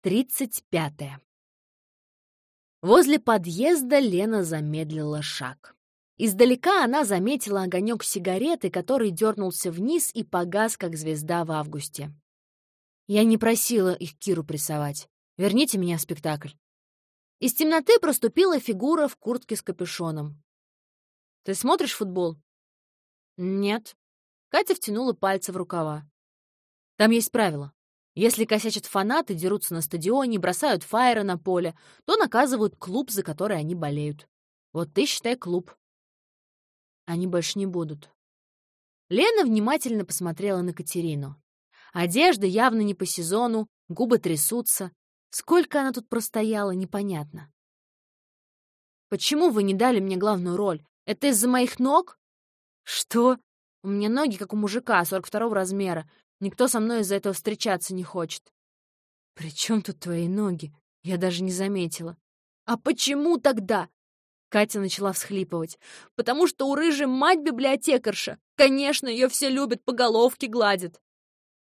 Тридцать пятая. Возле подъезда Лена замедлила шаг. Издалека она заметила огонек сигареты, который дернулся вниз и погас, как звезда в августе. Я не просила их Киру прессовать. Верните меня в спектакль. Из темноты проступила фигура в куртке с капюшоном. «Ты смотришь футбол?» «Нет». Катя втянула пальцы в рукава. «Там есть правило. Если косячат фанаты, дерутся на стадионе, бросают фаеры на поле, то наказывают клуб, за который они болеют. Вот ты считай клуб. Они больше не будут. Лена внимательно посмотрела на Катерину. Одежда явно не по сезону, губы трясутся. Сколько она тут простояла, непонятно. «Почему вы не дали мне главную роль? Это из-за моих ног?» «Что? У меня ноги, как у мужика, 42 размера. Никто со мной из-за этого встречаться не хочет. «При чем тут твои ноги? Я даже не заметила». «А почему тогда?» Катя начала всхлипывать. «Потому что у рыжей мать библиотекарша. Конечно, ее все любят, по головке гладят».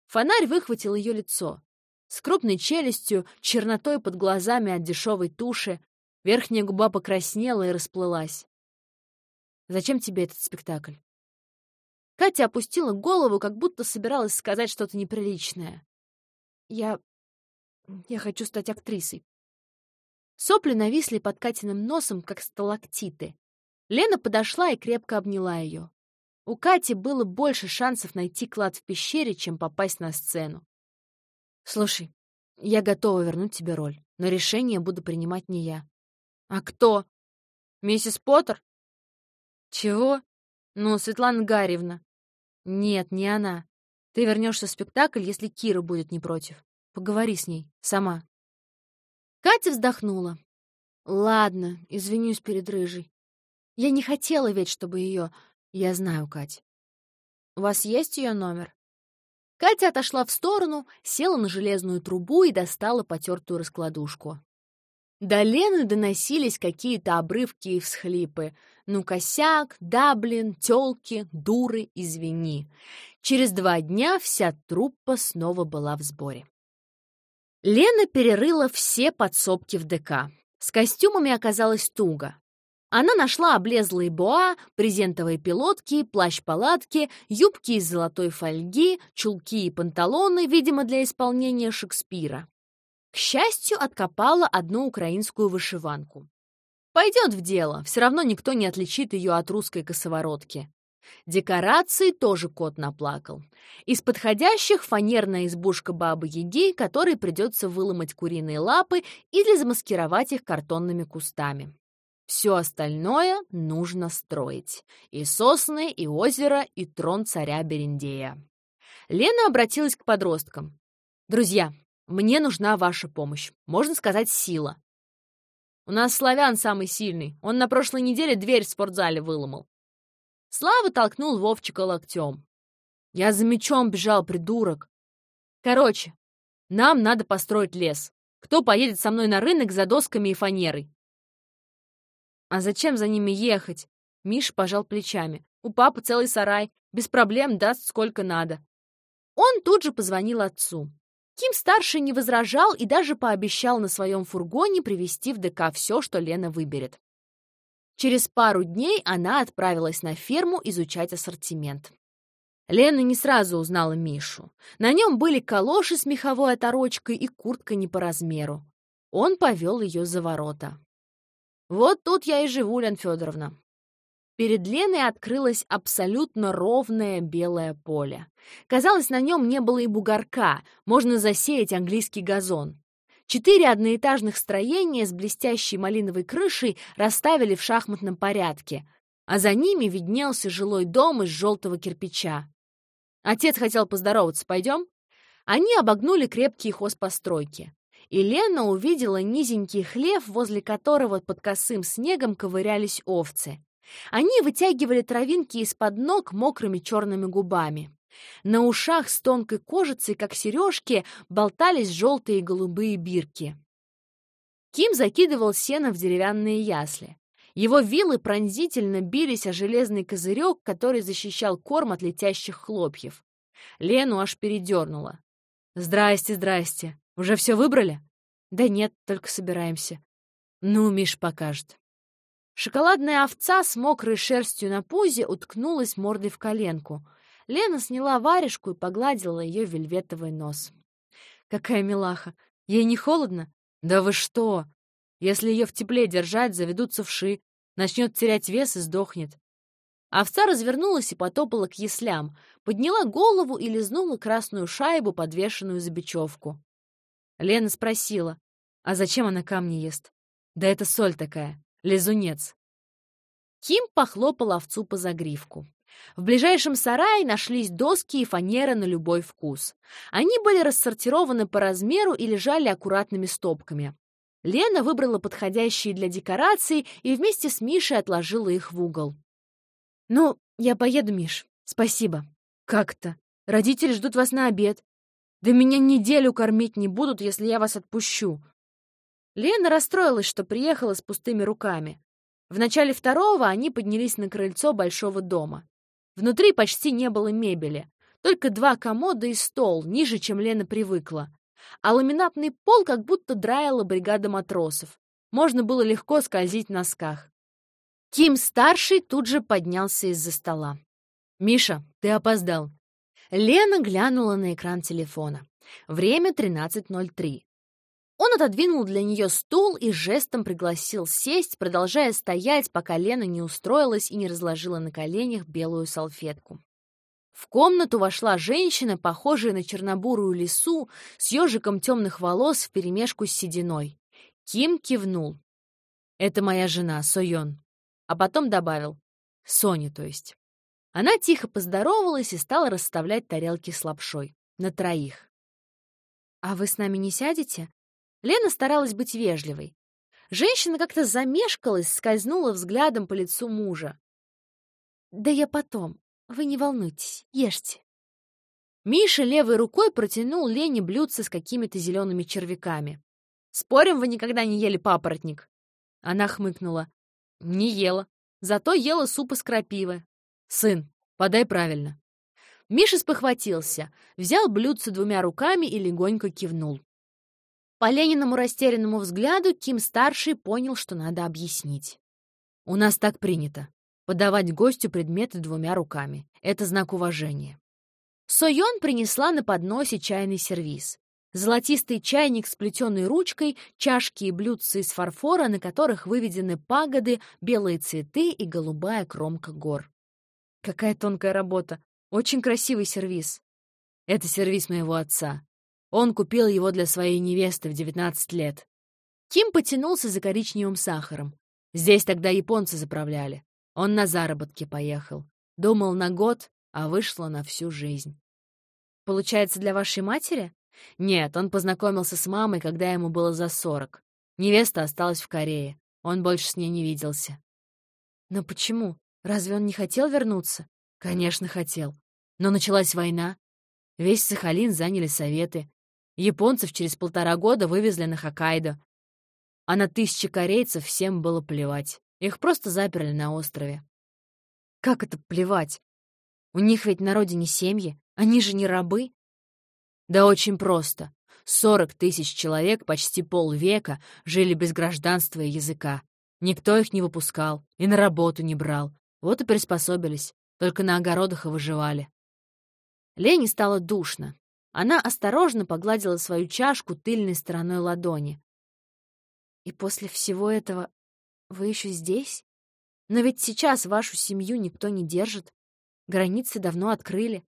Фонарь выхватил ее лицо. С крупной челюстью, чернотой под глазами от дешевой туши, верхняя губа покраснела и расплылась. «Зачем тебе этот спектакль?» Катя опустила голову, как будто собиралась сказать что-то неприличное. «Я... я хочу стать актрисой». Сопли нависли под Катиным носом, как сталактиты. Лена подошла и крепко обняла ее. У Кати было больше шансов найти клад в пещере, чем попасть на сцену. «Слушай, я готова вернуть тебе роль, но решение буду принимать не я». «А кто? Миссис Поттер?» «Чего?» «Ну, Светлана Гарьевна. «Нет, не она. Ты вернешься в спектакль, если Кира будет не против. Поговори с ней. Сама». Катя вздохнула. «Ладно, извинюсь перед Рыжей. Я не хотела ведь, чтобы ее... Я знаю, Кать. У вас есть ее номер?» Катя отошла в сторону, села на железную трубу и достала потертую раскладушку. До Лены доносились какие-то обрывки и всхлипы. «Ну, косяк», «Даблин», «Тёлки», «Дуры», «Извини». Через два дня вся труппа снова была в сборе. Лена перерыла все подсобки в ДК. С костюмами оказалось туго. Она нашла облезлые боа, презентовые пилотки, плащ-палатки, юбки из золотой фольги, чулки и панталоны, видимо, для исполнения Шекспира. К счастью, откопала одну украинскую вышиванку. Пойдет в дело, все равно никто не отличит ее от русской косоворотки. Декорации тоже кот наплакал. Из подходящих фанерная избушка Бабы-Яги, которой придется выломать куриные лапы или замаскировать их картонными кустами. Все остальное нужно строить. И сосны, и озеро, и трон царя Берендея. Лена обратилась к подросткам. «Друзья, мне нужна ваша помощь. Можно сказать, сила. У нас славян самый сильный. Он на прошлой неделе дверь в спортзале выломал. Слава толкнул Вовчика локтем. Я за мечом бежал, придурок. Короче, нам надо построить лес. Кто поедет со мной на рынок за досками и фанерой? А зачем за ними ехать? Миш пожал плечами. У папы целый сарай. Без проблем даст сколько надо. Он тут же позвонил отцу. Ким-старший не возражал и даже пообещал на своем фургоне привезти в ДК все, что Лена выберет. Через пару дней она отправилась на ферму изучать ассортимент. Лена не сразу узнала Мишу. На нем были калоши с меховой оторочкой и куртка не по размеру. Он повел ее за ворота. «Вот тут я и живу, Лен Федоровна. Перед Леной открылось абсолютно ровное белое поле. Казалось, на нем не было и бугорка, можно засеять английский газон. Четыре одноэтажных строения с блестящей малиновой крышей расставили в шахматном порядке, а за ними виднелся жилой дом из желтого кирпича. Отец хотел поздороваться, пойдем? Они обогнули крепкие хозпостройки. И Лена увидела низенький хлев, возле которого под косым снегом ковырялись овцы. Они вытягивали травинки из-под ног мокрыми черными губами. На ушах с тонкой кожицей, как сережки, болтались желтые и голубые бирки. Ким закидывал сено в деревянные ясли. Его вилы пронзительно бились о железный козырек, который защищал корм от летящих хлопьев. Лену аж передернуло. «Здрасте, здрасте. Уже все выбрали?» «Да нет, только собираемся». «Ну, Миш покажет». Шоколадная овца с мокрой шерстью на пузе уткнулась мордой в коленку. Лена сняла варежку и погладила ее вельветовый нос. «Какая милаха! Ей не холодно?» «Да вы что! Если ее в тепле держать, заведутся вши, начнет терять вес и сдохнет». Овца развернулась и потопала к яслям, подняла голову и лизнула красную шайбу, подвешенную за бечевку. Лена спросила, а зачем она камни ест? Да это соль такая, лизунец. Ким похлопал овцу по загривку. В ближайшем сарае нашлись доски и фанера на любой вкус. Они были рассортированы по размеру и лежали аккуратными стопками. Лена выбрала подходящие для декораций и вместе с Мишей отложила их в угол. «Ну, я поеду, Миш. Спасибо». «Как-то? Родители ждут вас на обед. Да меня неделю кормить не будут, если я вас отпущу». Лена расстроилась, что приехала с пустыми руками. В начале второго они поднялись на крыльцо большого дома. Внутри почти не было мебели, только два комода и стол, ниже, чем Лена привыкла. А ламинатный пол как будто драила бригада матросов. Можно было легко скользить в носках. Ким-старший тут же поднялся из-за стола. «Миша, ты опоздал». Лена глянула на экран телефона. Время 13.03. Он отодвинул для нее стул и жестом пригласил сесть, продолжая стоять, пока Лена не устроилась и не разложила на коленях белую салфетку. В комнату вошла женщина, похожая на чернобурую лису, с ежиком темных волос вперемешку с сединой. Ким кивнул. «Это моя жена, Сойон». А потом добавил. «Соня, то есть». Она тихо поздоровалась и стала расставлять тарелки с лапшой. На троих. «А вы с нами не сядете?» Лена старалась быть вежливой. Женщина как-то замешкалась, скользнула взглядом по лицу мужа. «Да я потом. Вы не волнуйтесь, ешьте». Миша левой рукой протянул Лене блюдце с какими-то зелеными червяками. «Спорим, вы никогда не ели папоротник?» Она хмыкнула. «Не ела. Зато ела суп из крапивы». «Сын, подай правильно». Миша спохватился, взял блюдце двумя руками и легонько кивнул. По Лениному растерянному взгляду Ким-старший понял, что надо объяснить. «У нас так принято. Подавать гостю предметы двумя руками. Это знак уважения». Сойон принесла на подносе чайный сервиз. Золотистый чайник с плетеной ручкой, чашки и блюдца из фарфора, на которых выведены пагоды, белые цветы и голубая кромка гор. Какая тонкая работа. Очень красивый сервиз. Это сервиз моего отца. Он купил его для своей невесты в 19 лет. Ким потянулся за коричневым сахаром. Здесь тогда японцы заправляли. Он на заработки поехал. Думал на год, а вышло на всю жизнь. Получается, для вашей матери? Нет, он познакомился с мамой, когда ему было за сорок. Невеста осталась в Корее. Он больше с ней не виделся. Но почему? Разве он не хотел вернуться? Конечно, хотел. Но началась война. Весь Сахалин заняли советы. Японцев через полтора года вывезли на Хоккайдо. А на тысячи корейцев всем было плевать. Их просто заперли на острове. Как это плевать? У них ведь на родине семьи, они же не рабы. Да очень просто. Сорок тысяч человек почти полвека жили без гражданства и языка. Никто их не выпускал и на работу не брал. Вот и приспособились, только на огородах и выживали. Лене стало душно. Она осторожно погладила свою чашку тыльной стороной ладони. «И после всего этого вы еще здесь? Но ведь сейчас вашу семью никто не держит. Границы давно открыли.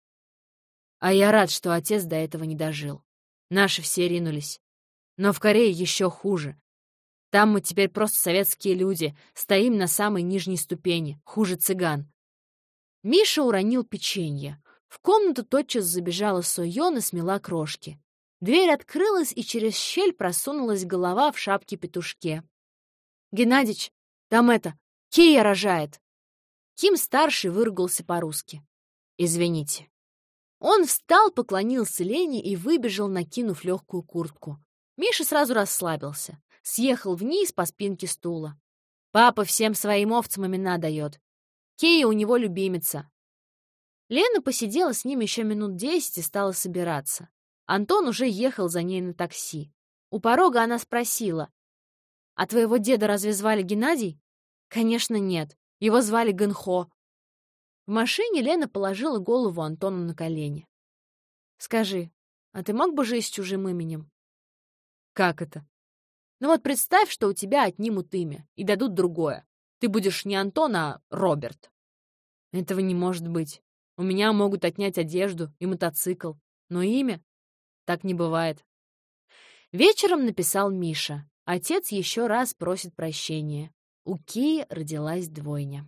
А я рад, что отец до этого не дожил. Наши все ринулись. Но в Корее еще хуже. Там мы теперь просто советские люди, стоим на самой нижней ступени, хуже цыган. Миша уронил печенье. В комнату тотчас забежала Сойон и смела крошки. Дверь открылась, и через щель просунулась голова в шапке-петушке. «Геннадич, там это, Кия рожает!» Ким-старший выругался по-русски. «Извините». Он встал, поклонился Лене и выбежал, накинув легкую куртку. Миша сразу расслабился, съехал вниз по спинке стула. Папа всем своим овцам имена дает. Кия у него любимица, Лена посидела с ним еще минут десять и стала собираться. Антон уже ехал за ней на такси. У порога она спросила, «А твоего деда разве звали Геннадий?» «Конечно, нет. Его звали Гэнхо». В машине Лена положила голову Антону на колени. «Скажи, а ты мог бы жить с чужим именем?» «Как это?» «Ну вот представь, что у тебя отнимут имя и дадут другое. Ты будешь не Антон, а Роберт». «Этого не может быть. У меня могут отнять одежду и мотоцикл, но имя? Так не бывает». Вечером написал Миша. Отец еще раз просит прощения. У Кии родилась двойня.